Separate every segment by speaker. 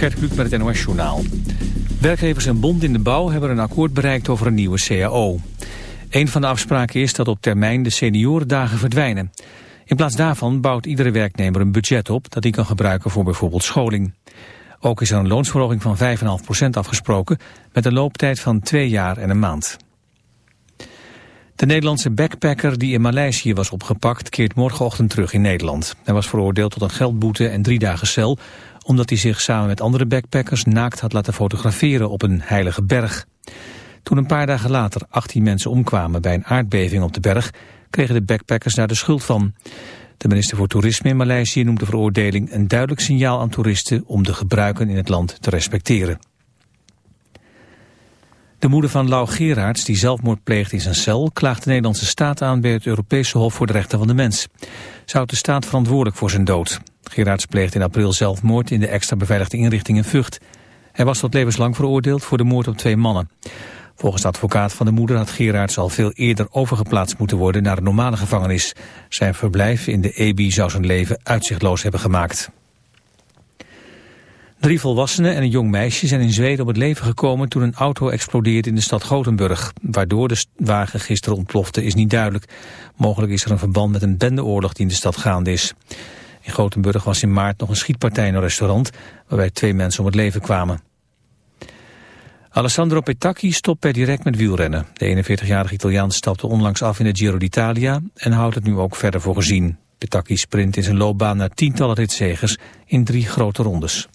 Speaker 1: Gert Kluk met het NOS Journaal. Werkgevers en bond in de bouw hebben een akkoord bereikt over een nieuwe CAO. Een van de afspraken is dat op termijn de seniorendagen verdwijnen. In plaats daarvan bouwt iedere werknemer een budget op... dat hij kan gebruiken voor bijvoorbeeld scholing. Ook is er een loonsverhoging van 5,5% afgesproken... met een looptijd van twee jaar en een maand. De Nederlandse backpacker die in Maleisië was opgepakt... keert morgenochtend terug in Nederland. Hij was veroordeeld tot een geldboete en drie dagen cel... omdat hij zich samen met andere backpackers naakt had laten fotograferen op een heilige berg. Toen een paar dagen later 18 mensen omkwamen bij een aardbeving op de berg... kregen de backpackers daar de schuld van. De minister voor Toerisme in Maleisië noemt de veroordeling een duidelijk signaal aan toeristen... om de gebruiken in het land te respecteren. De moeder van Lau Gerards, die zelfmoord pleegt in zijn cel... klaagt de Nederlandse staat aan bij het Europese Hof voor de Rechten van de Mens. Zou de staat verantwoordelijk voor zijn dood. Gerards pleegde in april zelfmoord in de extra beveiligde inrichting in Vught. Hij was tot levenslang veroordeeld voor de moord op twee mannen. Volgens de advocaat van de moeder had Gerards al veel eerder overgeplaatst moeten worden naar een normale gevangenis. Zijn verblijf in de EBI zou zijn leven uitzichtloos hebben gemaakt. Drie volwassenen en een jong meisje zijn in Zweden op het leven gekomen toen een auto explodeerde in de stad Gothenburg. Waardoor de wagen gisteren ontplofte is niet duidelijk. Mogelijk is er een verband met een bendeoorlog die in de stad gaande is. In Gothenburg was in maart nog een schietpartij in een restaurant waarbij twee mensen om het leven kwamen. Alessandro Petacchi stopt per direct met wielrennen. De 41-jarige Italiaan stapte onlangs af in de Giro d'Italia en houdt het nu ook verder voor gezien. Petacchi sprint in zijn loopbaan naar tientallen ritzegers in drie grote rondes.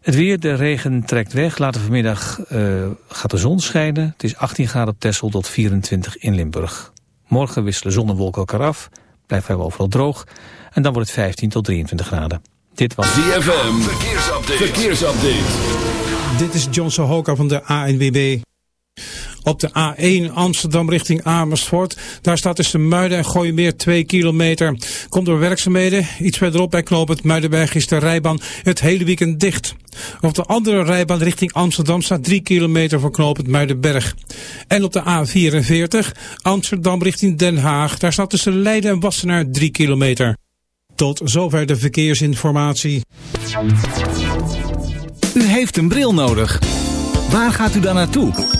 Speaker 1: Het weer, de regen trekt weg. Later vanmiddag uh, gaat de zon schijnen. Het is 18 graden op Texel tot 24 in Limburg. Morgen wisselen zon en wolken elkaar af. Blijft vrijwel overal droog. En dan wordt het 15 tot 23 graden. Dit was
Speaker 2: ZFM. Verkeersupdate. Verkeersupdate.
Speaker 3: Dit is John Sohoka van de ANWB. Op de A1 Amsterdam richting Amersfoort. Daar staat tussen Muiden en Gooimeer 2 kilometer. Komt door werkzaamheden. Iets verderop bij knooppunt Muidenberg is de rijbaan het hele weekend dicht. Op de andere rijbaan richting Amsterdam staat 3 kilometer voor knooppunt Muidenberg. En op de A44 Amsterdam richting Den Haag. Daar staat tussen Leiden en Wassenaar 3 kilometer. Tot zover de verkeersinformatie.
Speaker 4: U heeft een bril nodig. Waar gaat u dan naartoe?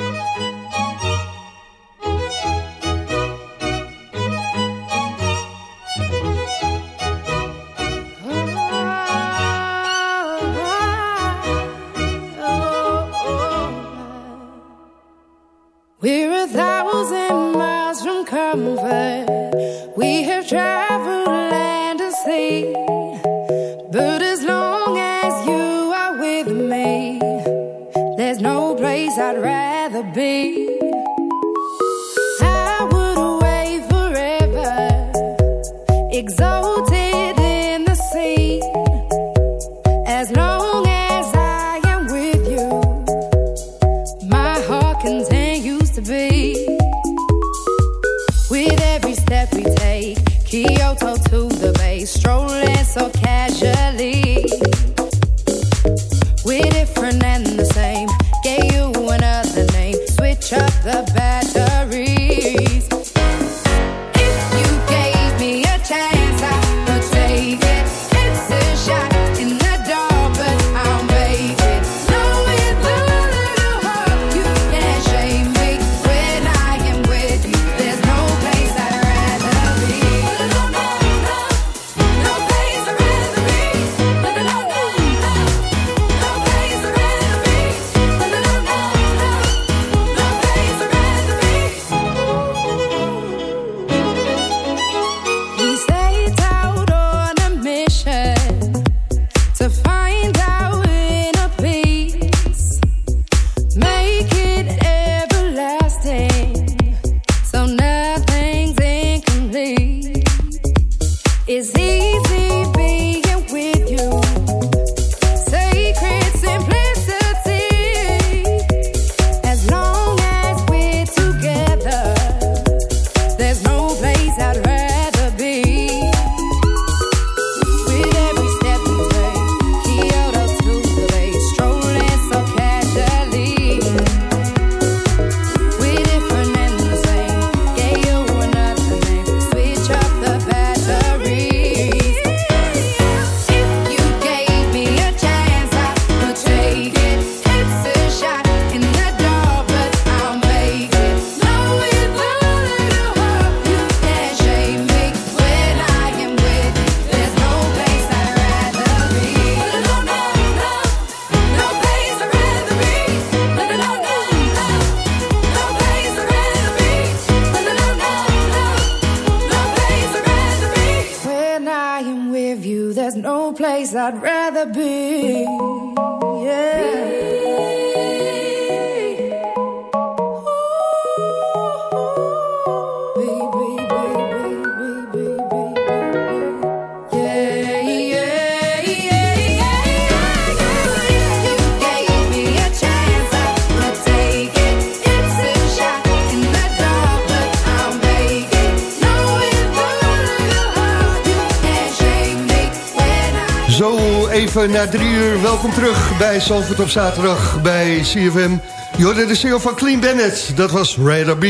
Speaker 5: Even na drie uur. Welkom terug bij Zalvoort op zaterdag bij CFM. Je de single van Clean Bennett. Dat was Radar B.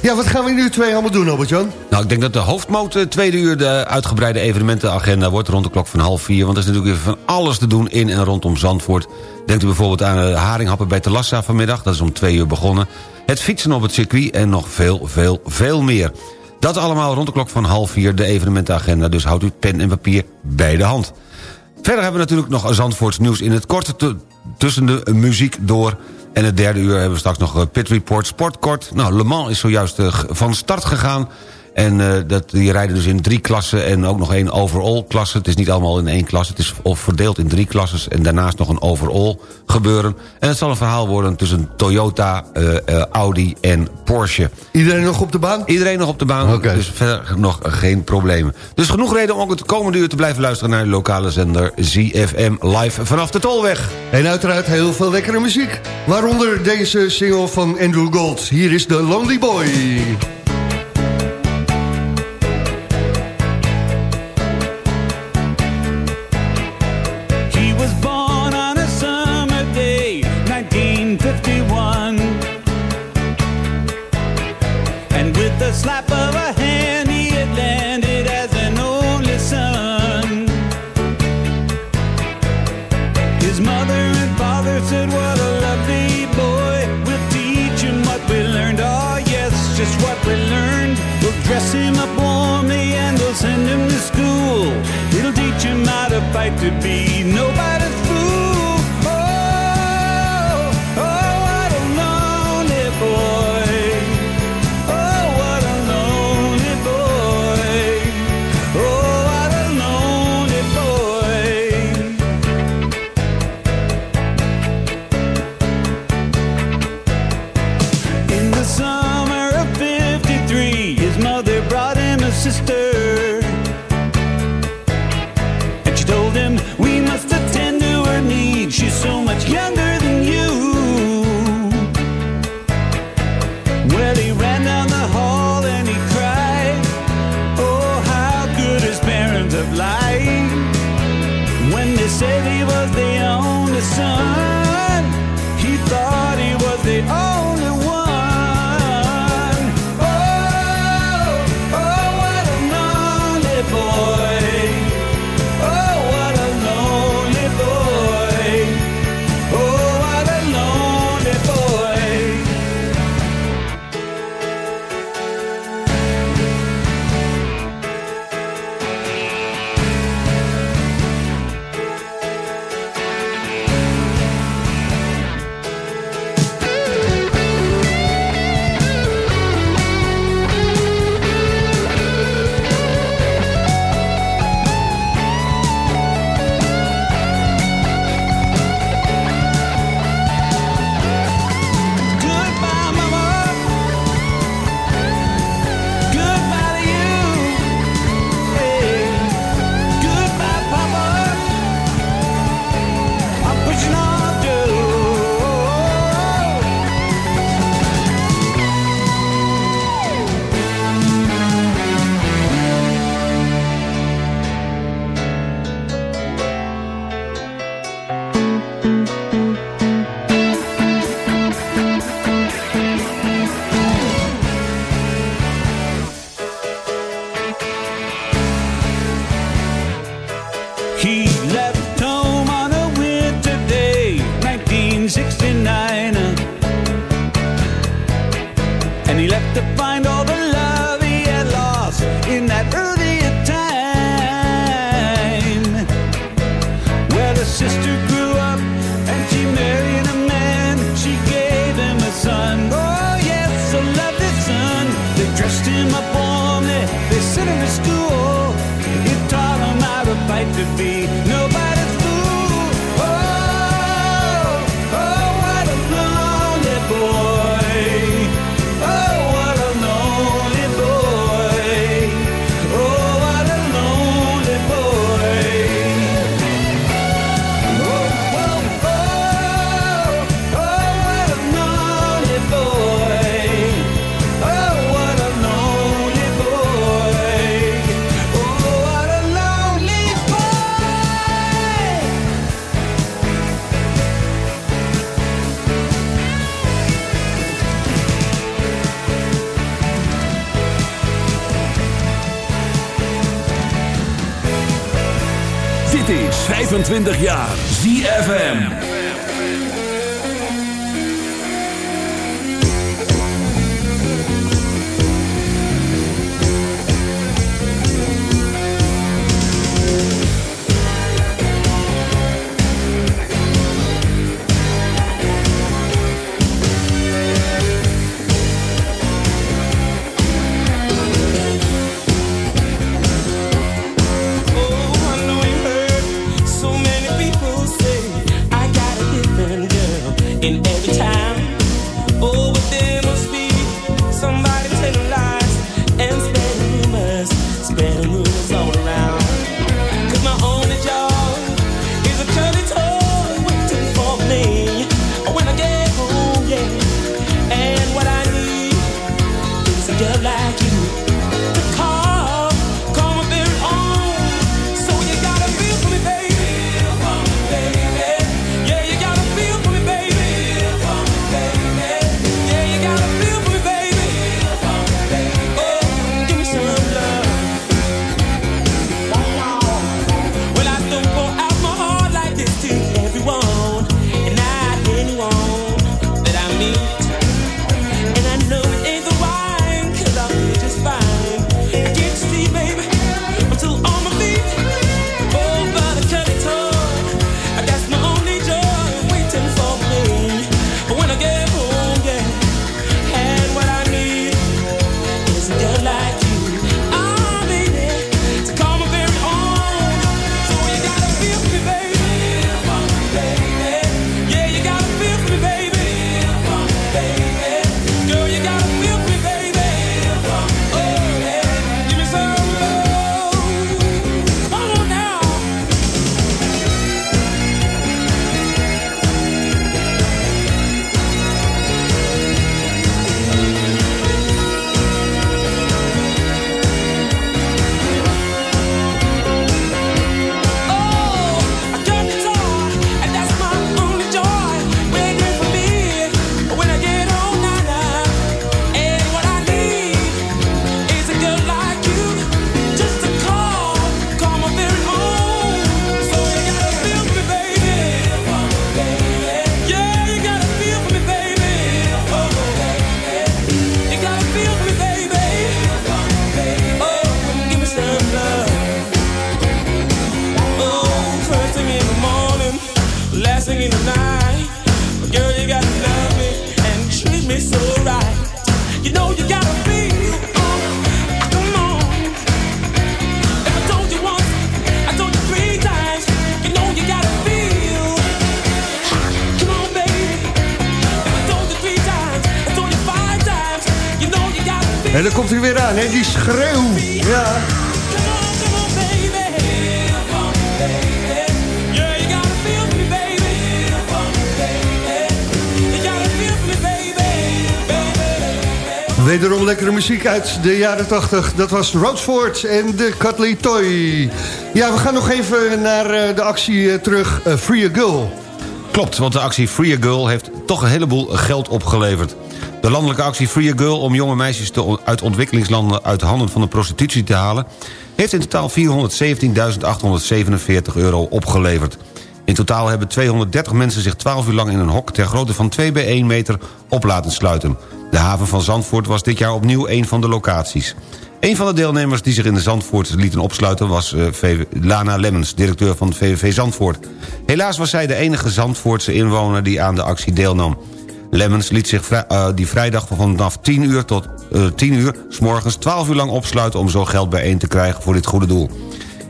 Speaker 5: Ja, wat gaan we nu twee allemaal doen, Albert-Jan?
Speaker 6: Nou, ik denk dat de hoofdmoot uh, tweede uur de uitgebreide evenementenagenda wordt... rond de klok van half vier. Want er is natuurlijk weer van alles te doen in en rondom Zandvoort. Denkt u bijvoorbeeld aan uh, haringhappen bij Telassa vanmiddag. Dat is om twee uur begonnen. Het fietsen op het circuit en nog veel, veel, veel meer. Dat allemaal rond de klok van half vier, de evenementenagenda. Dus houdt u pen en papier bij de hand. Verder hebben we natuurlijk nog Zandvoorts nieuws in het kort... tussen de muziek door. En het derde uur hebben we straks nog eh, Pit Report Sportkort. Nou, Le Mans is zojuist uh, van start gegaan. En uh, dat, die rijden dus in drie klassen en ook nog één overall klasse. Het is niet allemaal in één klasse, het is verdeeld in drie klasses... en daarnaast nog een overall gebeuren. En het zal een verhaal worden tussen Toyota, uh, uh, Audi en Porsche.
Speaker 5: Iedereen nog op de baan?
Speaker 6: Iedereen nog op de baan, okay. dus verder nog geen problemen. Dus genoeg reden om ook het komende uur te blijven luisteren... naar de lokale zender ZFM live vanaf de Tolweg.
Speaker 5: En uiteraard heel veel lekkere muziek. Waaronder deze single van Andrew Gold. Hier is The Lonely Boy.
Speaker 7: To be
Speaker 5: uit de jaren 80. Dat was Roadford en de Cutley Toy. Ja, we gaan nog even naar eh, de actie eh, terug. eh, Free a Girl.
Speaker 6: Klopt, want de actie Free a Girl heeft toch een heleboel geld opgeleverd. De landelijke actie Free a Girl om jonge meisjes uit ontwikkelingslanden... uit de handen van de prostitutie te halen... heeft in totaal 417.847 euro opgeleverd. In totaal hebben 230 mensen zich 12 uur lang in een hok... ter grootte van 2 bij 1 meter op laten sluiten. De haven van Zandvoort was dit jaar opnieuw een van de locaties. Een van de deelnemers die zich in de Zandvoort lieten opsluiten... was eh, Lana Lemmens, directeur van de VVV Zandvoort. Helaas was zij de enige Zandvoortse inwoner die aan de actie deelnam. Lemmens liet zich eh, die vrijdag vanaf 10 uur tot eh 10 uur... s morgens 12 uur lang opsluiten om zo geld bijeen te krijgen voor dit goede doel.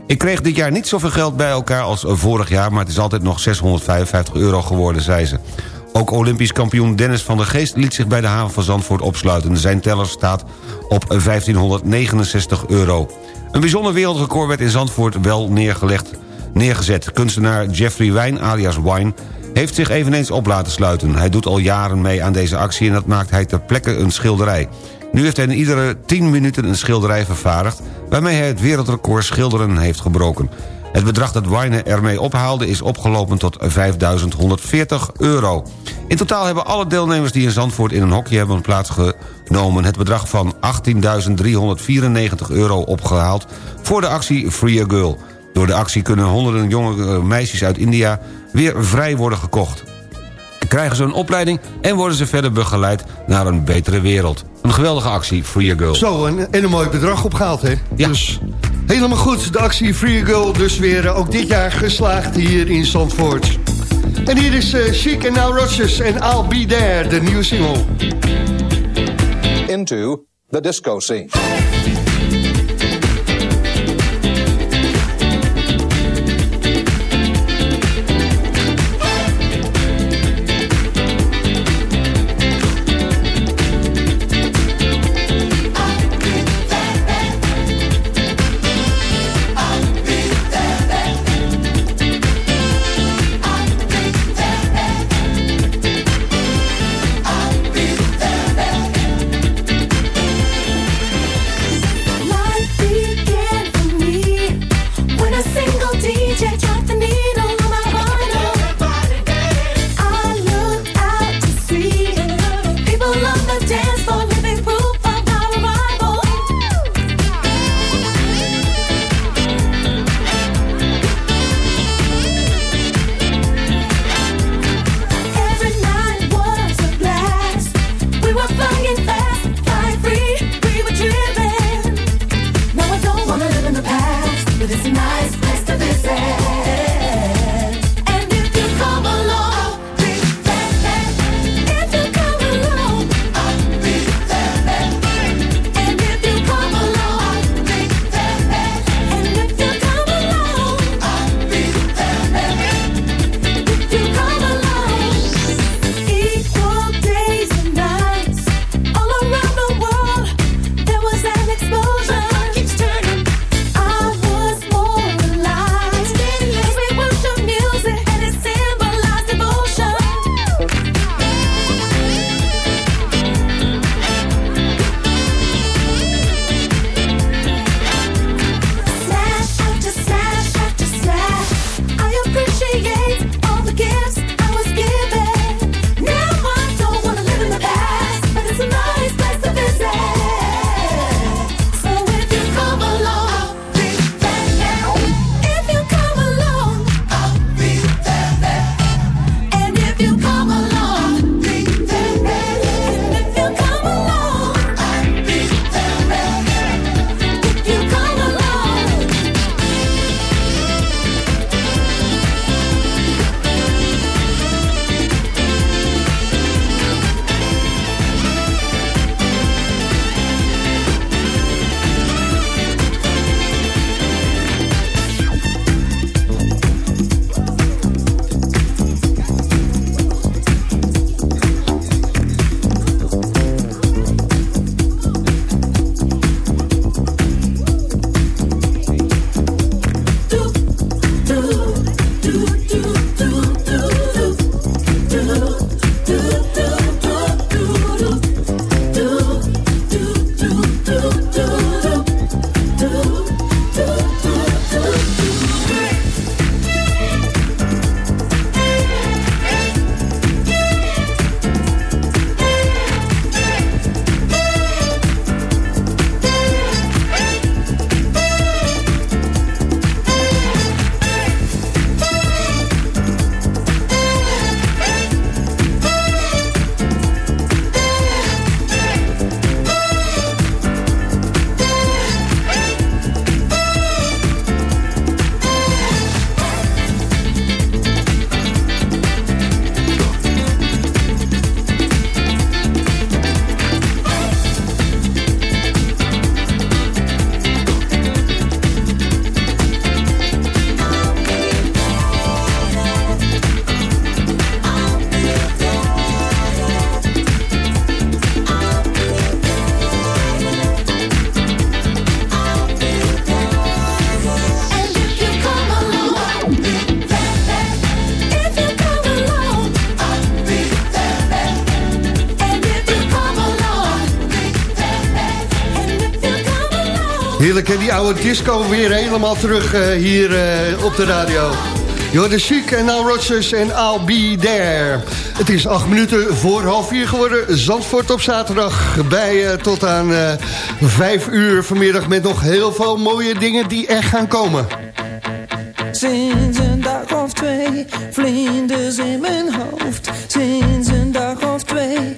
Speaker 6: Ik kreeg dit jaar niet zoveel geld bij elkaar als eh, vorig jaar... maar het is altijd nog 655 euro geworden, zei ze. Ook Olympisch kampioen Dennis van der Geest liet zich bij de haven van Zandvoort opsluiten. Zijn teller staat op 1569 euro. Een bijzonder wereldrecord werd in Zandvoort wel neergelegd, neergezet. Kunstenaar Jeffrey Wijn alias Wine heeft zich eveneens op laten sluiten. Hij doet al jaren mee aan deze actie en dat maakt hij ter plekke een schilderij. Nu heeft hij in iedere 10 minuten een schilderij vervaardigd... waarmee hij het wereldrecord schilderen heeft gebroken. Het bedrag dat Wijnen ermee ophaalde is opgelopen tot 5.140 euro. In totaal hebben alle deelnemers die in Zandvoort in een hokje hebben plaatsgenomen... het bedrag van 18.394 euro opgehaald voor de actie Free a Girl. Door de actie kunnen honderden jonge eh, meisjes uit India weer vrij worden gekocht. Krijgen ze een opleiding en worden ze verder begeleid naar een betere wereld. Een geweldige actie, Free Your Girl.
Speaker 5: Zo, en, een mooi bedrag opgehaald, hè?
Speaker 6: Ja.
Speaker 5: Dus Helemaal goed, de actie Free Girl dus weer eh, ook dit jaar geslaagd hier in Zandvoort. En hier is eh, Chic en Now Rogers en I'll Be There, de nieuwe single.
Speaker 8: Into the disco scene.
Speaker 5: Heerlijk, en die oude disco weer helemaal terug eh, hier eh, op de radio. You're the Chic en now Rogers en I'll Be There. Het is acht minuten voor half vier geworden. Zandvoort op zaterdag bij eh, tot aan vijf uur vanmiddag... met nog heel veel mooie dingen die echt gaan komen.
Speaker 9: Sinds een dag of twee, vlinders in mijn hoofd. Sinds een dag of twee...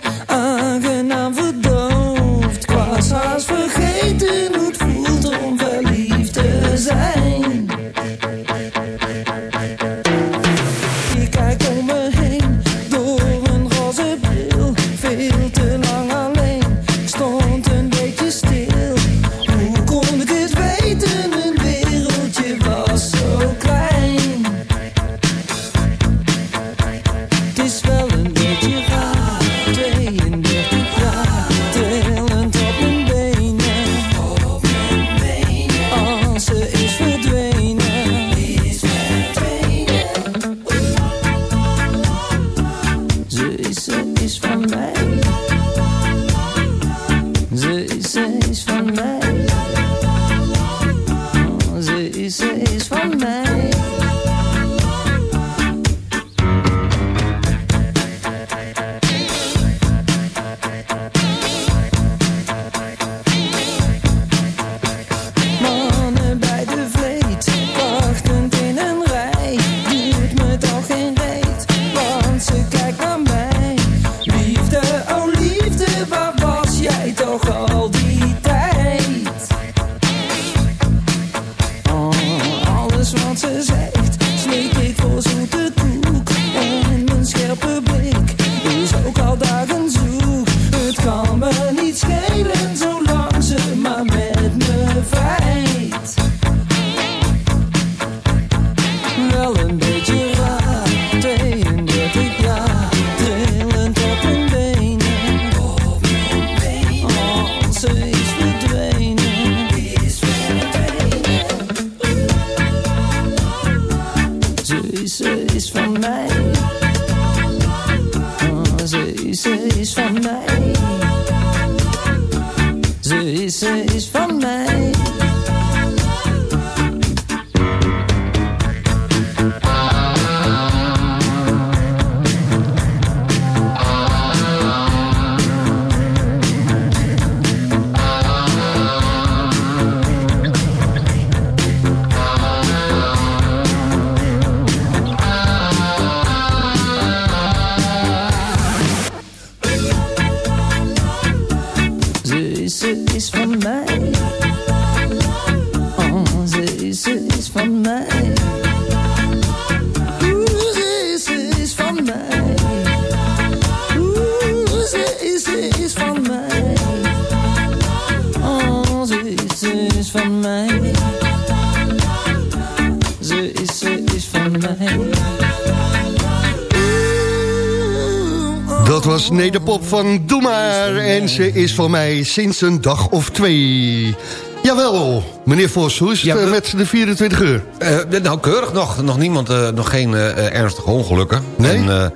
Speaker 9: van
Speaker 5: Doe maar. En ze is voor mij sinds een dag of twee. Jawel, meneer Vos, hoe is het
Speaker 6: Ja,
Speaker 5: eh, met de 24 uur?
Speaker 6: Eh, nou, keurig nog. Nog niemand, eh, nog geen eh, ernstige ongelukken.
Speaker 5: Nee?
Speaker 6: En,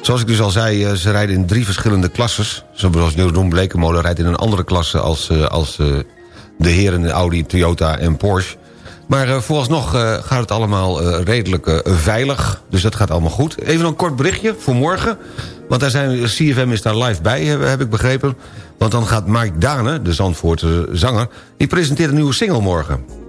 Speaker 6: zoals ik dus al zei, ze rijden in drie verschillende klasses. Zoals Jeroen Blekemolen rijdt in een andere klasse... als, als de heren Audi, Toyota en Porsche. Maar vooralsnog gaat het allemaal redelijk veilig. Dus dat gaat allemaal goed. Even een kort berichtje voor morgen. Want daar zijn, CFM is daar live bij, heb, ik begrepen. Want dan gaat Mike Dane, de Zandvoortse zanger... die presenteert een nieuwe single morgen.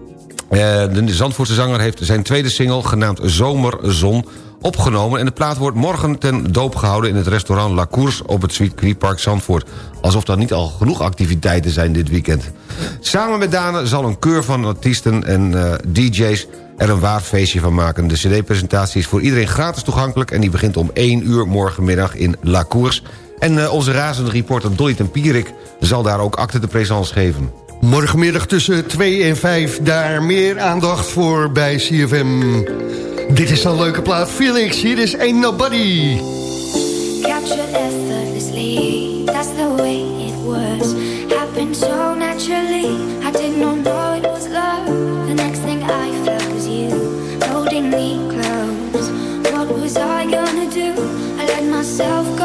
Speaker 6: Eh, de Zandvoortse zanger heeft zijn tweede single genaamd Zomerzon opgenomen... en de plaat wordt morgen ten doop gehouden in het restaurant La Course... op het Sweet Park Zandvoort. Alsof er niet al genoeg activiteiten zijn dit weekend. Samen met Dane zal een keur van artiesten en eh, DJ's er een waar feestje van maken. De cd-presentatie is voor iedereen gratis toegankelijk... en die begint om 1 uur morgenmiddag in La Course. En eh, onze razende reporter Dolly Tempierik zal daar ook acte de présence geven.
Speaker 5: Morgenmiddag tussen 2 en 5, daar meer aandacht voor bij CFM. Dit is een leuke plaat. Felix, hier is Ain't Nobody.
Speaker 10: Captured effortlessly, that's the way it was. Happened so naturally, I did not know it was love. The next thing I felt was you, holding me close. What was I gonna do? I let myself go.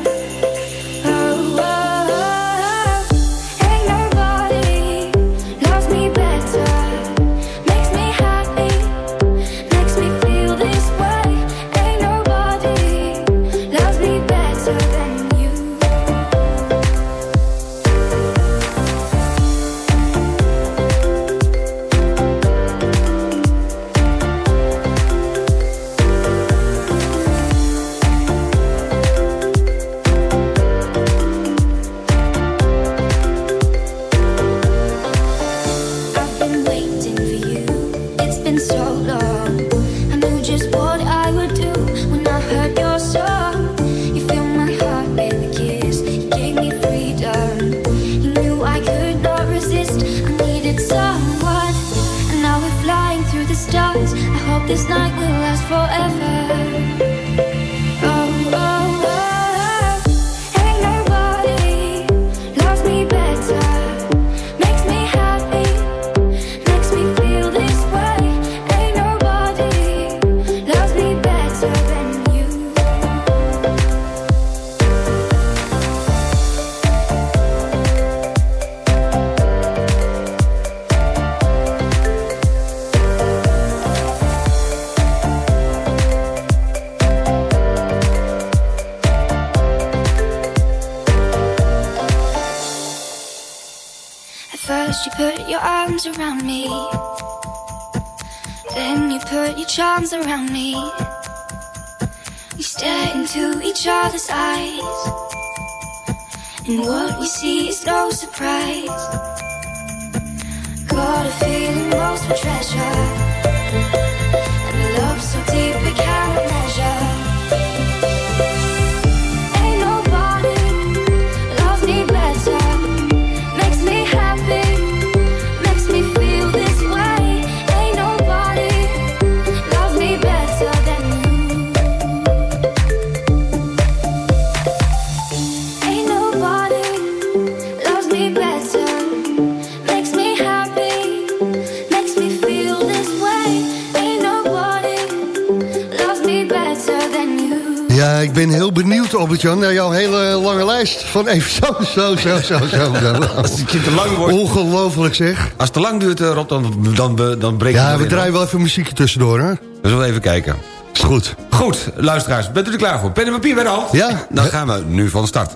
Speaker 10: Surprise. Got a feeling most for treasure.
Speaker 5: Ja, ik ben heel benieuwd, Albert-Jan, naar jouw hele lange lijst. Van even zo, zo, zo, zo, zo.
Speaker 6: Als het te lang wordt...
Speaker 5: Ongelooflijk zeg.
Speaker 6: Als het te lang duurt, eh, Rob, dan, dan, dan, dan breekt het
Speaker 5: Ja, we draaien wel even muziekje tussendoor, hè?
Speaker 6: We zullen even kijken.
Speaker 5: Is goed.
Speaker 6: Goed, luisteraars, bent u er klaar voor? Pen en papier bij de hand?
Speaker 5: Ja.
Speaker 6: Dan gaan we nu van start.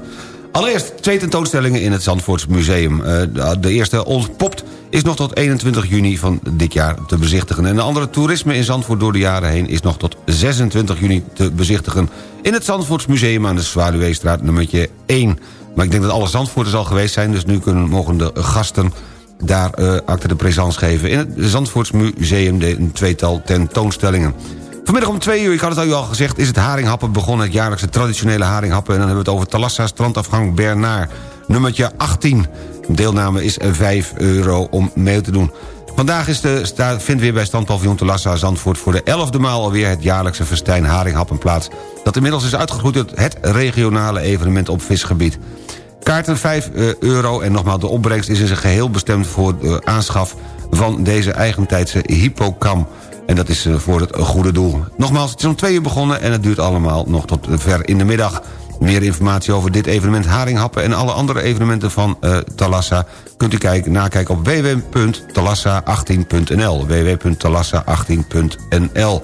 Speaker 6: Allereerst twee tentoonstellingen in het Zandvoorts Museum. Eh, de- de eerste, Ontpopt, is nog tot 21 juni van dit jaar te bezichtigen. En de andere, Toerisme in Zandvoort door de jaren heen... is nog tot 26 juni te bezichtigen... in het Zandvoorts Museum aan de Zwaluweestraat nummertje 1. Maar ik denk dat alle Zandvoorters al geweest zijn... dus nu kunnen, mogen de gasten daar eh acte de présence geven... in het Zandvoorts Museum de, een tweetal tentoonstellingen. Vanmiddag om twee uur, ik had het u al gezegd... is het haringhappen begonnen, het jaarlijkse traditionele haringhappen... en dan hebben we het over Talassa strandafgang Bernard, nummertje 18. Deelname is 5 euro om mee te doen. Vandaag is de, sta, vindt weer bij standpaviljoen Talassa Zandvoort... voor de elfde maal alweer het jaarlijkse festijn haringhappen plaats... dat inmiddels is uitgegroeid tot het regionale evenement op visgebied. Kaarten 5 euro en nogmaals de opbrengst is in zijn geheel bestemd... voor de aanschaf van deze eigentijdse hippocam. En dat is eh, voor het goede doel. Nogmaals, het is om twee uur begonnen en het duurt allemaal nog tot ver in de middag. Meer informatie over dit evenement Haringhappen... en alle andere evenementen van eh, Talassa... kunt u kijken, nakijken op www.talassa18.nl. www.talassa18.nl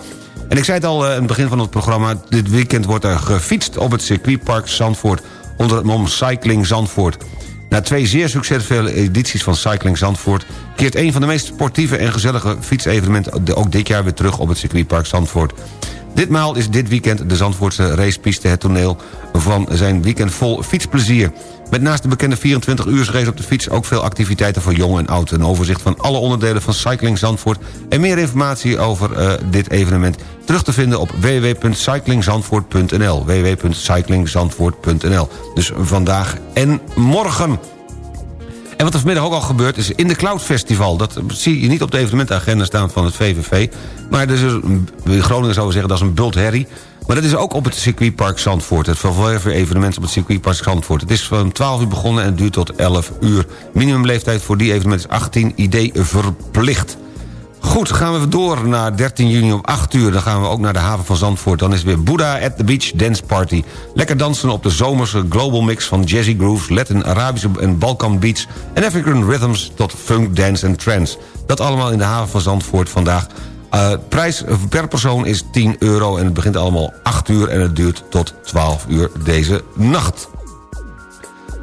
Speaker 6: En ik zei het al eh, in het begin van het programma... dit weekend wordt er gefietst op het circuitpark Zandvoort... onder het mom Cycling Zandvoort. Na twee zeer succesvolle edities van Cycling Zandvoort... keert een van de meest sportieve en gezellige fietsevenementen... ook dit jaar weer terug op het circuitpark Zandvoort. Ditmaal is dit weekend de Zandvoortse racepiste het toneel... van zijn weekend vol fietsplezier. Met naast de bekende 24 uur race op de fiets... ook veel activiteiten voor jong en oud. Een overzicht van alle onderdelen van Cycling Zandvoort... en meer informatie over eh, dit evenement terug te vinden op www.cyclingzandvoort.nl www.cyclingzandvoort.nl Dus vandaag en morgen. En wat er vanmiddag ook al gebeurt is in de Cloud Festival. Dat zie je niet op de evenementagenda staan van het VVV. Maar in Groningen zouden zeggen dat is een bult herrie. Maar dat is ook op het circuitpark Zandvoort. Het vervolger evenement op het circuitpark Zandvoort. Het is van 12 uur begonnen en duurt tot 11 uur. Minimumleeftijd voor die evenement is 18, idee verplicht. Goed, gaan we door naar 13 juni om 8 uur. Dan gaan we ook naar de haven van Zandvoort. Dan is het weer Buddha at the Beach Dance Party. Lekker dansen op de zomerse global mix van jazzy grooves... Latin, Arabische en Balkan beats... en African rhythms tot funk, dance en trance. Dat allemaal in de haven van Zandvoort vandaag. Uh, prijs per persoon is 10 euro en het begint allemaal 8 uur... en het duurt tot 12 uur deze nacht.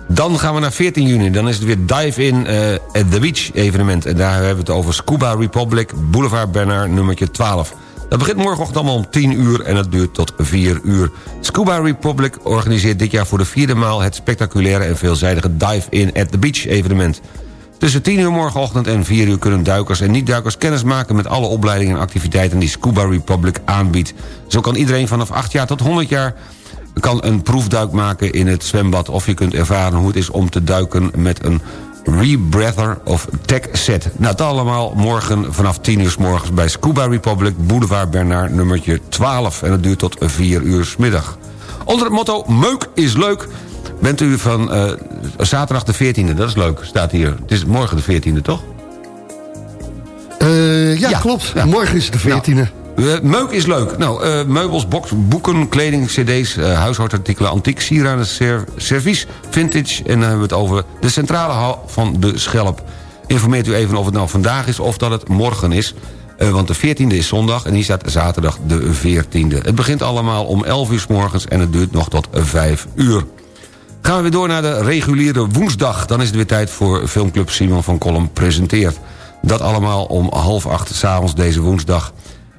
Speaker 6: Dan gaan we naar 14 juni. Dan is het weer Dive In eh, at the Beach evenement. En daar hebben we het over Scuba Republic, Boulevard Bernard, nummertje 12. Dat begint morgenochtend allemaal om 10 uur en het duurt tot 4 uur. Scuba Republic organiseert dit jaar voor de vierde maal... het spectaculaire en veelzijdige Dive In at the Beach evenement. Tussen 10 uur morgenochtend en 4 uur kunnen duikers en niet-duikers kennis maken... met alle opleidingen en activiteiten die Scuba Republic aanbiedt. Zo kan iedereen vanaf 8 jaar tot 100 jaar kan een proefduik maken in het zwembad... of je kunt ervaren hoe het is om te duiken met een Rebreather of Tech Set. Nou, dat allemaal morgen vanaf 10 uur s morgens bij Scuba Republic... Boulevard Bernard nummertje 12. En dat duurt tot 4 uur s middag. Onder het motto Meuk is leuk... bent u van eh, zaterdag de 14e. Dat is leuk, staat hier. Het is morgen de 14e, toch?
Speaker 8: Eh, ja, klopt. Morgen is het de 14e.
Speaker 6: Uh, meuk is leuk. Nou, uh, meubels, boeken, kleding, cd's, uh, huishoudartikelen, antiek, sieraden, ser servies, vintage... en dan hebben we het over de centrale hal van de Schelp. Informeert u even of het nou vandaag is of dat het morgen is... want de 14e is zondag en hier staat zaterdag de 14e. Het begint allemaal om 11 uur s morgens en het duurt nog tot 5 uur. Gaan we weer door naar de reguliere woensdag. Dan is het weer tijd voor filmclub Simon van Kolm presenteert. Dat allemaal om half acht s'avonds deze woensdag.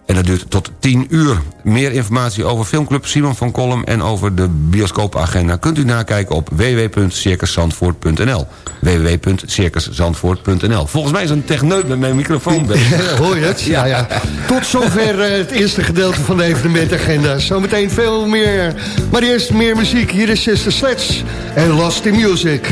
Speaker 6: En dat duurt tot 10 uur. Meer informatie over filmclub Simon van Kolm... en over de bioscoopagenda kunt u nakijken op www.circuszandvoort.nl www.circuszandvoort.nl Volgens mij is een techneut met mijn microfoon bezig.
Speaker 8: Hoor je het? Ja, ja. Tot zover eh, het eerste gedeelte van de evenementagenda. Zometeen veel meer. Maar eerst meer muziek. Hier is Sister Sledge en Lost in Music.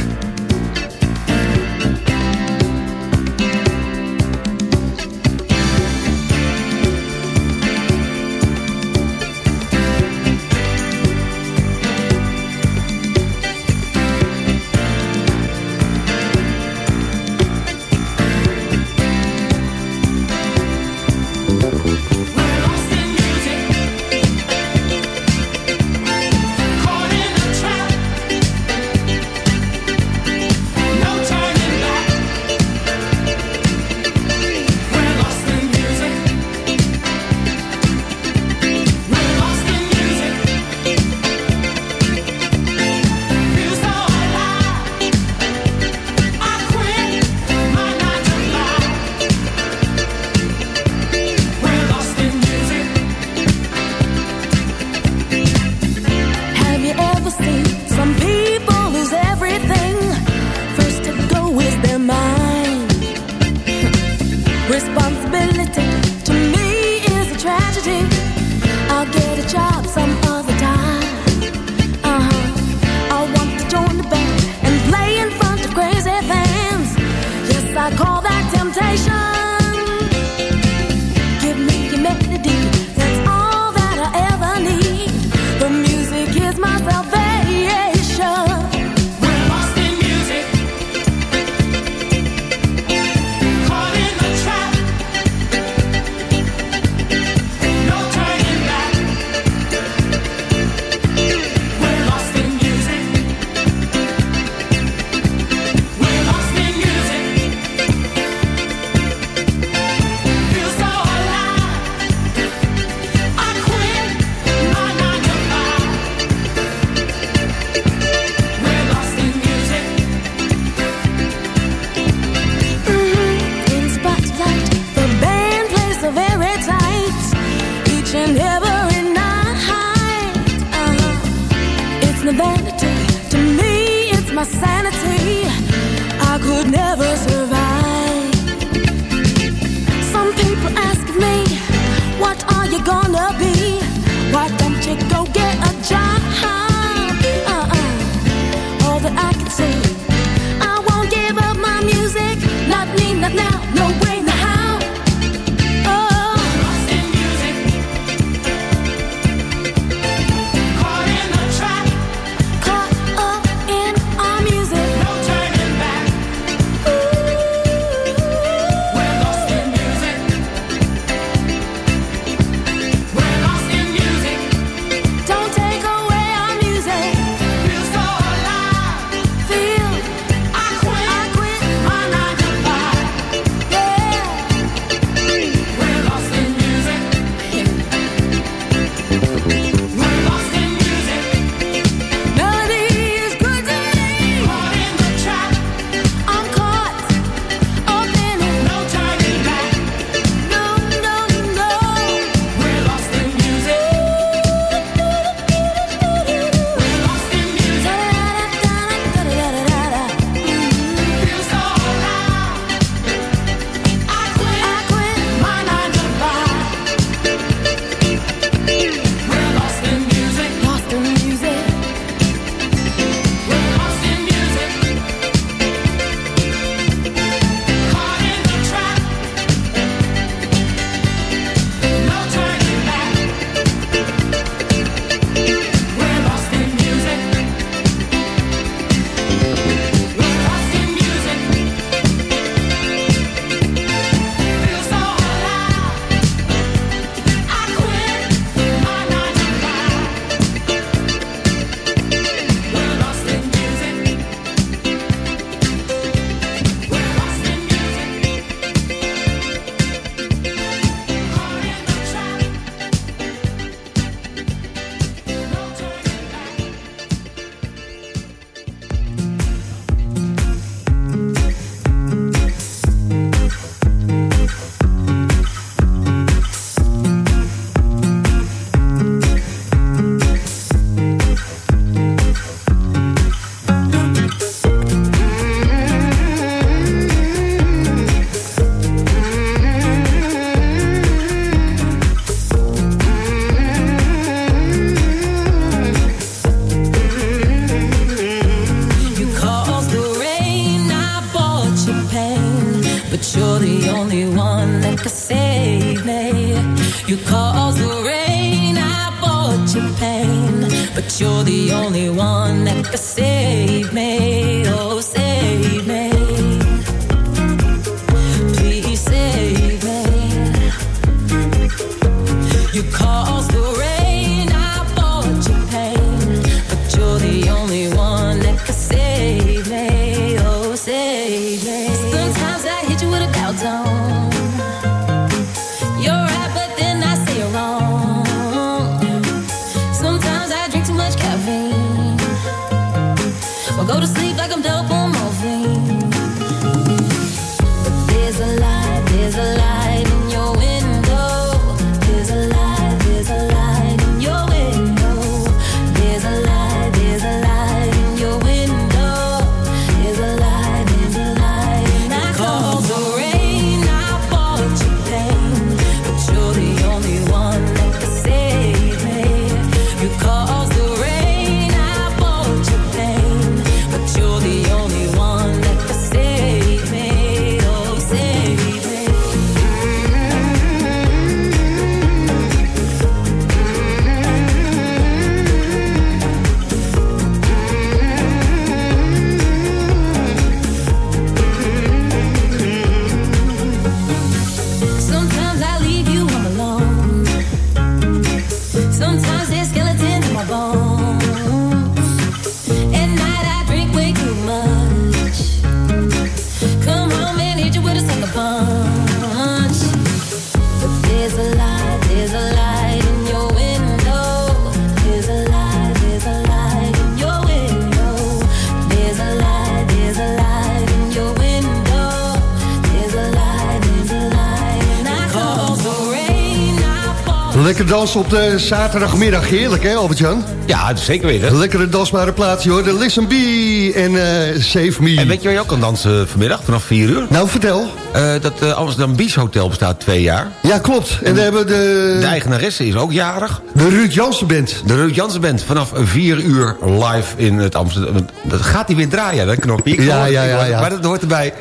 Speaker 5: Dansen op de zaterdagmiddag. Heerlijk, hè, Albert-Jan?
Speaker 6: Ja, zeker weten.
Speaker 5: Lekkere dansbare plaats, hoor. De Listen Be en eh, Save Me.
Speaker 6: En weet je waar je ook kan dansen vanmiddag, vanaf 4 uur?
Speaker 5: Nou, vertel.
Speaker 6: Eh, dat eh, Amsterdam Beach Hotel bestaat twee jaar.
Speaker 5: Ja, klopt. En we hebben de...
Speaker 6: De eigenaresse is ook jarig.
Speaker 5: De Ruud Jansen Band.
Speaker 6: De Ruud Jansen Band vanaf 4 uur live in het Amsterdam. Dat gaat hij weer draaien, dat knopje. Ik
Speaker 5: Ja, ja, ja, ja.
Speaker 6: Maar dat hoort erbij.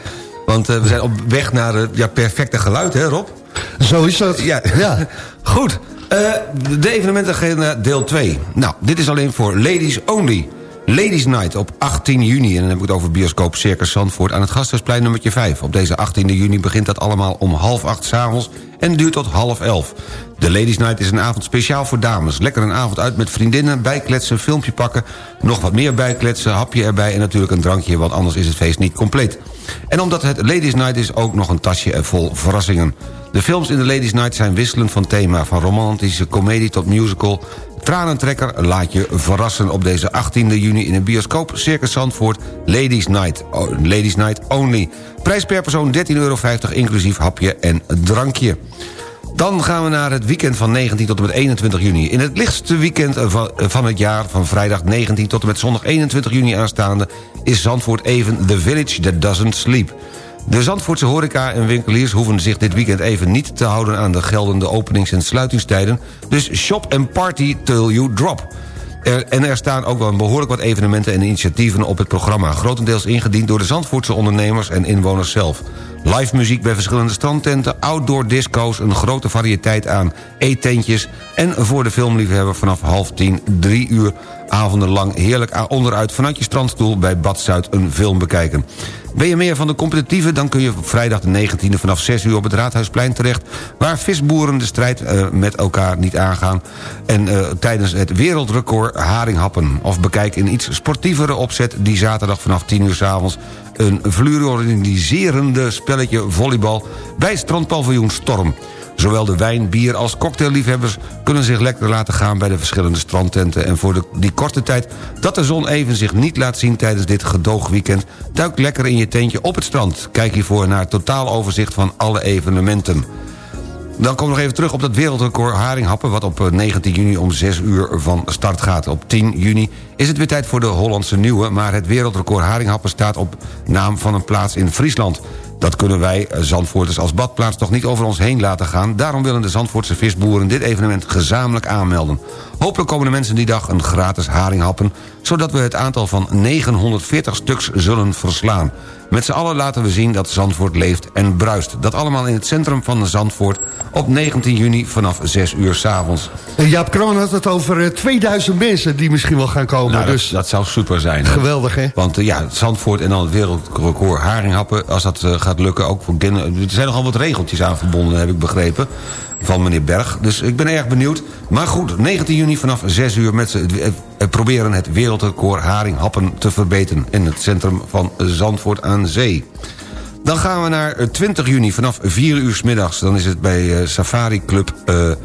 Speaker 6: Want eh, we zijn op weg naar het ja, perfecte geluid, hè Rob?
Speaker 5: Zo is dat.
Speaker 6: Ja,
Speaker 5: Ja.
Speaker 6: goed. Eh, de evenementenagenda deel 2. Nou, dit is alleen voor ladies only. Ladies Night op 18 juni. En dan heb ik het over bioscoop Circus Zandvoort... aan het Gasthuisplein nummertje 5. Op deze 18 juni begint dat allemaal om half acht s'avonds... en duurt tot half elf. De Ladies Night is een avond speciaal voor dames. Lekker een avond uit met vriendinnen, bijkletsen, filmpje pakken... nog wat meer bijkletsen, hapje erbij en natuurlijk een drankje... want anders is het feest niet compleet. En omdat het Ladies Night is, ook nog een tasje vol verrassingen. De films in de Ladies Night zijn wisselend van thema... van romantische komedie tot musical... Tranentrekker laat je verrassen op deze 18e juni in een bioscoop Circus Zandvoort Ladies Night. Ladies Night only. Prijs per persoon 13,50 euro inclusief hapje en drankje. Dan gaan we naar het weekend van 19 tot en met 21 juni. In het lichtste weekend van het jaar, van vrijdag 19 tot en met zondag 21 juni aanstaande... is Zandvoort even The Village That Doesn't Sleep. De Zandvoortse horeca en winkeliers hoeven zich dit weekend even niet te houden... aan de geldende openings- en sluitingstijden. Dus shop en party till you drop. Er, en er staan ook wel behoorlijk wat evenementen en initiatieven op het programma. Grotendeels ingediend door de Zandvoortse ondernemers en inwoners zelf. Live muziek bij verschillende strandtenten, outdoor disco's... een grote variëteit aan eetentjes... en voor de filmliefhebber vanaf half tien, drie uur avondenlang... heerlijk onderuit vanuit je strandstoel bij Bad Zuid een film bekijken. Ben je meer van de competitieve, dan kun je vrijdag de 19e vanaf 6 uur op het Raadhuisplein terecht... waar visboeren de strijd eh, met elkaar niet aangaan... en eh, tijdens het wereldrecord haringhappen. Of bekijk in iets sportievere opzet die zaterdag vanaf 10 uur 's avonds een fluoriserende spelletje volleybal... bij strandpaviljoen Storm. Zowel de wijn, bier als cocktailliefhebbers kunnen zich lekker laten gaan... bij de verschillende strandtenten. En voor de, die korte tijd dat de zon even zich niet laat zien... tijdens dit gedoogweekend, duik lekker in je tentje op het strand. Kijk hiervoor naar het totaaloverzicht van alle evenementen. Dan kom ik nog even terug op dat wereldrecord haringhappen... wat op eh, 19 juni om 6 uur van start gaat. Op 10 juni is het weer tijd voor de Hollandse Nieuwe... maar het wereldrecord haringhappen staat op naam van een plaats in Friesland. Dat kunnen wij, eh, Zandvoorters, als badplaats toch niet over ons heen laten gaan. Daarom willen de Zandvoortse visboeren dit evenement gezamenlijk aanmelden. Hopelijk komen de mensen die dag een gratis haring happen... zodat we het aantal van 940 stuks zullen verslaan. Met z'n allen laten we zien dat Zandvoort leeft en bruist. Dat allemaal in het centrum van Zandvoort op 19 juni vanaf 6 uur s'avonds.
Speaker 5: Jaap Kroon had het over eh, 2000 mensen die misschien wel gaan komen.
Speaker 6: Nou, dat,
Speaker 5: dus
Speaker 6: dat zou super zijn. hè.
Speaker 5: geweldig, hè?
Speaker 6: Want eh, ja, Zandvoort en dan het wereldrecord haringhappen... als dat eh, gaat lukken, ook voor. Er zijn nogal wat regeltjes aan verbonden, heb ik begrepen... van meneer Berg. Dus ik ben erg benieuwd. Maar goed, 19 juni vanaf 6 uur... met z'n- eh, eh, proberen het wereldrecord haringhappen te verbeteren... in het centrum van Zandvoort aan Zee. Dan gaan we naar eh, 20 juni vanaf 4 uur 's middags. Dan is het bij eh, Safari Club... eh, eh,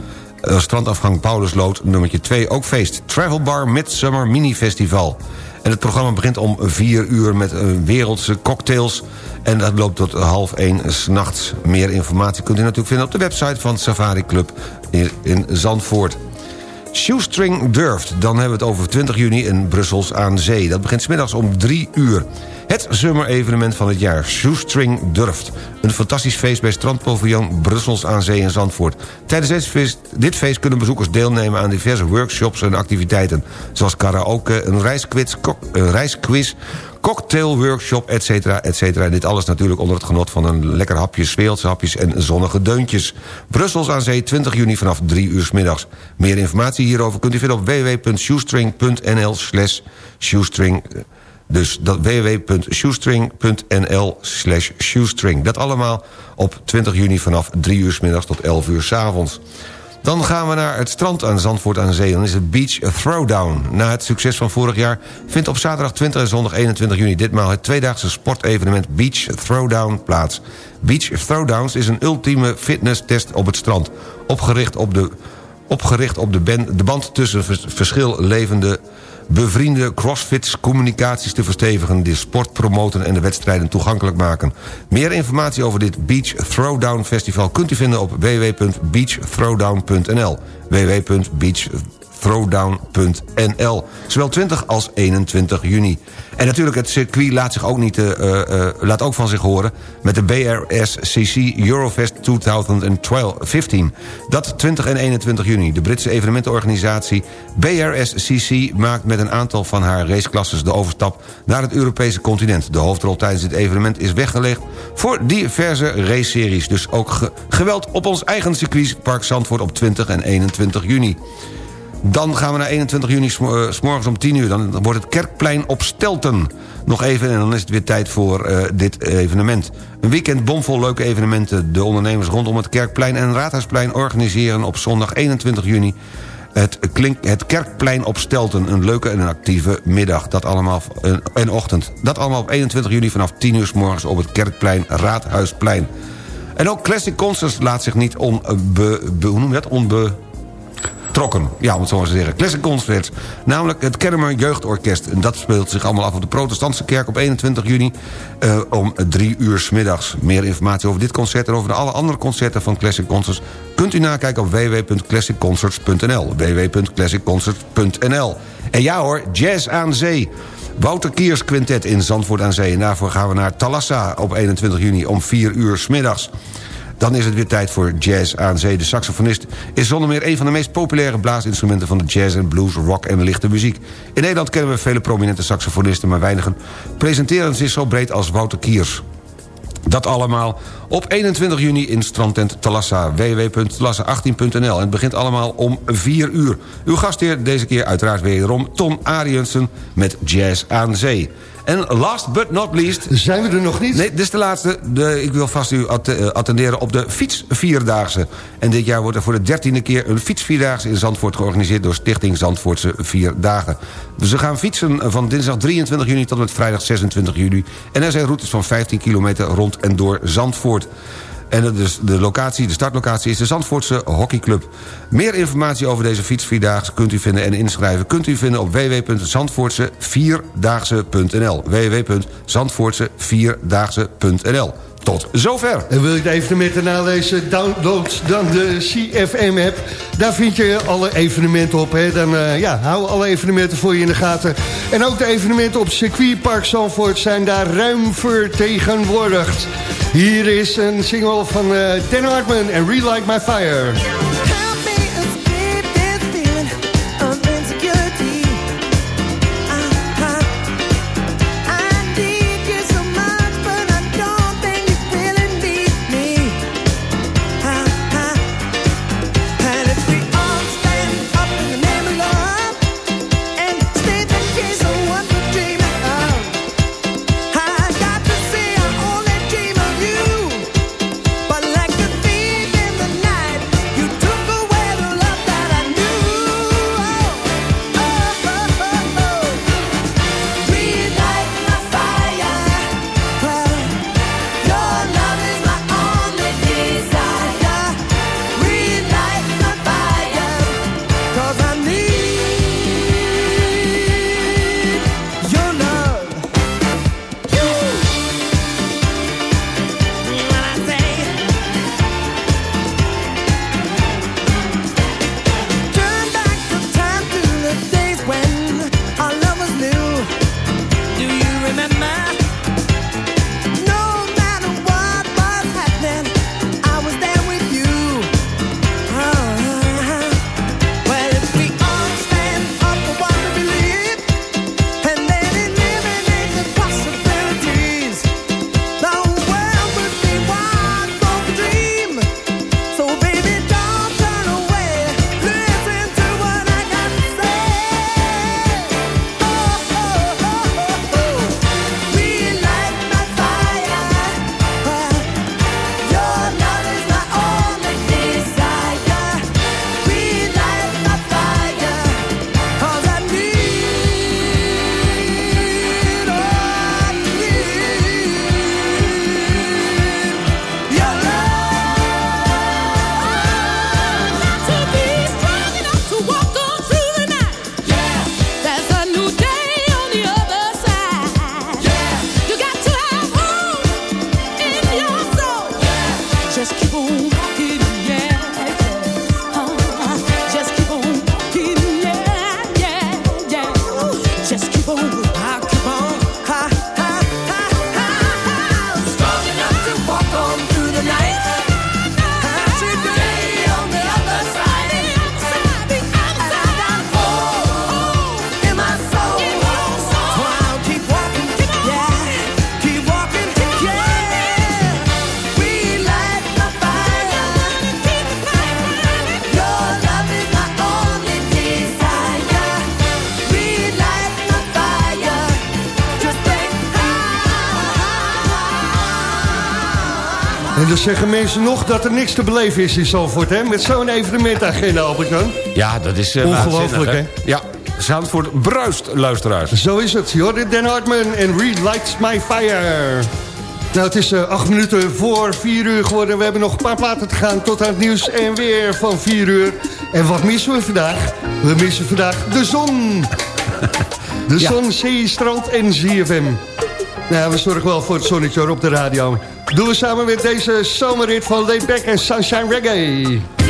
Speaker 6: strandafgang Paulusloot, nummertje 2, ook feest. Travel Bar Midsummer Mini Festival. En het programma begint om 4 uur met eh, wereldse cocktails... en dat loopt tot half 1 s'nachts. Meer informatie kunt u natuurlijk vinden op de website van Safari Club in, in Zandvoort. Shoestring Durft, dan hebben we het over 20 juni in Brussels aan Zee. Dat begint smiddags om 3 uur. Het zomer-evenement van het jaar, Shoestring Durft. Een fantastisch feest bij strandpaviljoen Brussels aan Zee in Zandvoort. Tijdens dit feest, kunnen bezoekers deelnemen aan diverse workshops en activiteiten. Zoals karaoke, een reisquiz, een reisquiz cocktailworkshop, et cetera, et cetera. Dit alles natuurlijk onder het genot van een lekker hapje, speelse hapjes en zonnige deuntjes. Brussels aan Zee, 20 juni vanaf 3 uur 's middags. Meer informatie hierover kunt u vinden op www.shoestring.nl slash shoestring. Dus dat www.shoestring.nl slash shoestring. Dat allemaal op 20 juni vanaf 3 uur 's middags tot 11 uur 's avonds. Dan gaan we naar het strand aan Zandvoort aan Zee. Dan is het Beach Throwdown. Na het succes van vorig jaar vindt op zaterdag 20 en zondag 21 juni... ditmaal het tweedaagse sportevenement Beach Throwdown plaats. Beach Throwdowns is een ultieme fitnesstest op het strand. Opgericht op de, opgericht op de, ben- de band tussen vers- verschillevende bevriende crossfits communicaties te verstevigen... de sport promoten en de wedstrijden toegankelijk maken. Meer informatie over dit Beach Throwdown Festival... kunt u vinden op www.beachthrowdown.nl www.beachthrowdown.nl Zowel 20 als 21 juni. En natuurlijk, het circuit laat, zich ook niet, eh, eh, eh, laat ook van zich horen... met de BRSCC Eurofest 2015. Dat 20 en 21 juni. De Britse evenementenorganisatie BRSCC maakt met een aantal van haar raceklasses... de overstap naar het Europese continent. De hoofdrol tijdens dit evenement is weggelegd... voor diverse raceseries. Dus ook ge- geweld op ons eigen circuitpark Zandvoort op 20 en 21 juni. Dan gaan we naar 21 juni, eh, s morgens om 10 uur. Dan wordt het Kerkplein op Stelten. Nog even en dan is het weer tijd voor eh, dit evenement. Een weekend bomvol leuke evenementen. De ondernemers rondom het Kerkplein en Raadhuisplein... organiseren op zondag 21 juni... Het, klink, het Kerkplein op Stelten. Een leuke en een actieve middag. Dat allemaal, en ochtend. Dat allemaal op 21 juni vanaf 10 uur s morgens... op het Kerkplein, Raadhuisplein. En ook Classic Concerts laat zich niet onbe, be, hoe noem je dat? onbe, trokken. Ja, om het zo maar te zeggen. Classic Concerts. Namelijk het Kennemer Jeugdorkest. En dat speelt zich allemaal af op de Protestantse Kerk op 21 juni... eh, om drie uur 's middags. Meer informatie over dit concert en over de alle andere concerten van Classic Concerts... kunt u nakijken op www.classicconcerts.nl. www.classicconcerts.nl. En ja hoor, Jazz aan Zee. Wouter Kiers Quintet in Zandvoort aan Zee. En daarvoor gaan we naar Talassa op 21 juni om 4 uur 's middags. Dan is het weer tijd voor Jazz aan Zee. De saxofonist is zonder meer een van de meest populaire blaasinstrumenten... van de jazz en blues, rock en lichte muziek. In Nederland kennen we vele prominente saxofonisten... maar weinigen presenteren zich zo breed als Wouter Kiers. Dat allemaal op 21 juni in strandtent Talassa. www.talassa18.nl. En het begint allemaal om 4 uur. Uw gastheer deze keer uiteraard wederom Tom Ariensen met Jazz aan Zee. En last but not least...
Speaker 5: Zijn we er nog niet?
Speaker 6: Nee, dit is de laatste. De, ik wil vast u eh, attenderen op de fietsvierdaagse. En dit jaar wordt er voor de dertiende keer een fietsvierdaagse in Zandvoort georganiseerd... door Stichting Zandvoortse Vier Dagen. Ze gaan fietsen van dinsdag 23 juni tot en met vrijdag 26 juli. En er zijn routes van 15 kilometer rond en door Zandvoort. En is de, locatie, de startlocatie is de Zandvoortse Hockeyclub. Meer informatie over deze fietsvierdaagse kunt u vinden en inschrijven... kunt u vinden op www.zandvoortsevierdaagse.nl www.zandvoortsevierdaagse.nl Tot zover.
Speaker 5: En wil je de evenementen nalezen, download dan de CFM-app. Daar vind je alle evenementen op. Hè. Dan eh, ja, hou alle evenementen voor je in de gaten. En ook de evenementen op circuitpark Zandvoort zijn daar ruim vertegenwoordigd. Hier is een single van eh Dan Hartman en Relight My Fire. Zeggen mensen nog dat er niks te beleven is in Zandvoort, hè? Met zo'n evenementagenda, Albert-Jan.
Speaker 6: Ja, dat is eh,
Speaker 5: Ongelooflijk, hè?
Speaker 6: Ja, Zandvoort bruist, luisteraars.
Speaker 5: Zo is het. Jordan Den Hartman en Relights My Fire. Nou, het is eh, acht minuten voor vier uur geworden. We hebben nog een paar platen te gaan tot aan het nieuws en weer van vier uur. En wat missen we vandaag? We missen vandaag de zon. De zon, zee, strand en ZFM. Nou, we zorgen wel voor het zonnetje op de radio. Doen we samen met deze zomerrit van Laid Back en Sunshine Reggae.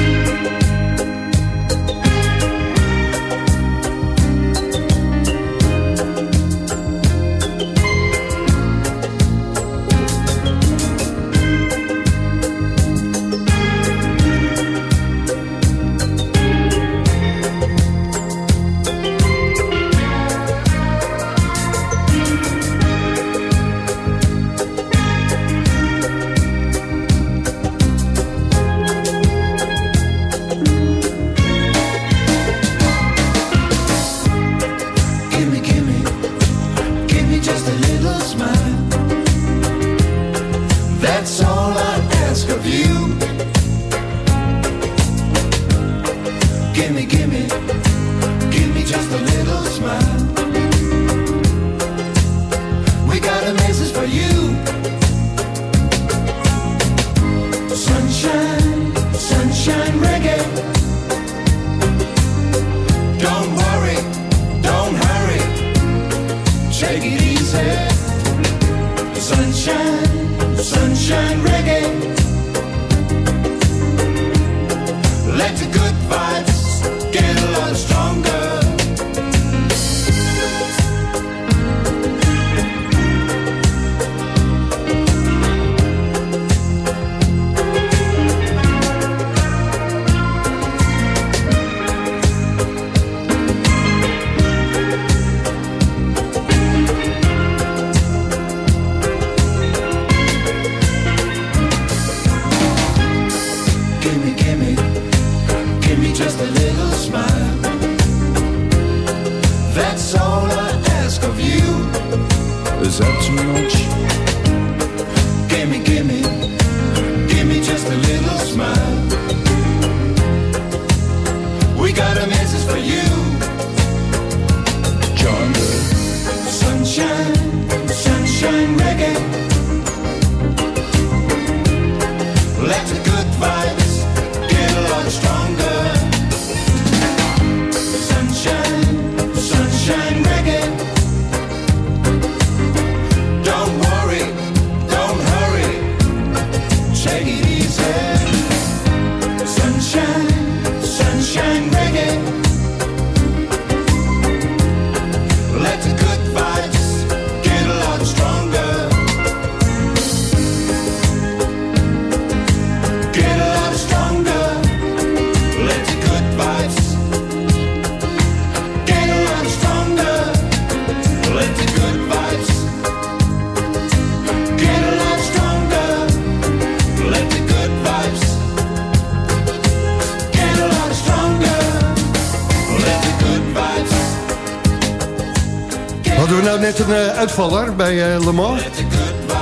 Speaker 5: Uitvaller bij eh, Le Mans?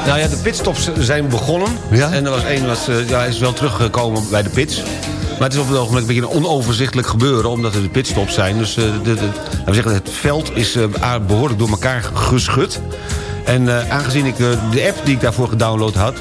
Speaker 6: Nou ja, de pitstops zijn begonnen. En er was één, was, eh, ja, is wel teruggekomen bij de pits. Maar het is op het ogenblik een beetje een onoverzichtelijk gebeuren... omdat er de pitstops zijn. Dus eh, de, we zeggen, het veld is eh, behoorlijk door elkaar geschud. En aangezien ik de app die ik daarvoor gedownload had...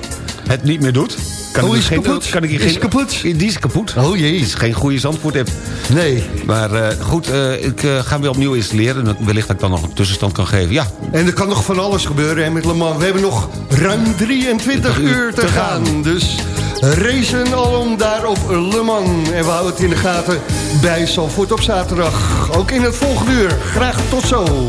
Speaker 6: het niet meer doet... Kan
Speaker 5: Oh,
Speaker 6: ik
Speaker 5: is
Speaker 6: geen,
Speaker 5: kapot?
Speaker 6: Kan ik hier
Speaker 5: Is
Speaker 6: geen,
Speaker 5: kapot?
Speaker 6: Die is kapot.
Speaker 5: Oh jee.
Speaker 6: Het is geen goede Zandvoort-app.
Speaker 5: Nee.
Speaker 6: Maar eh, goed, eh, ik eh, ga hem weer opnieuw installeren. En wellicht dat ik dan nog een tussenstand kan geven. Ja,
Speaker 5: En er kan nog van alles gebeuren hè, met Le Mans. We hebben nog ruim 23 uur te gaan. Dus racen alom daar op Le Mans. En we houden het in de gaten bij Zalvoort op zaterdag. Ook in het volgende uur. Graag tot zo.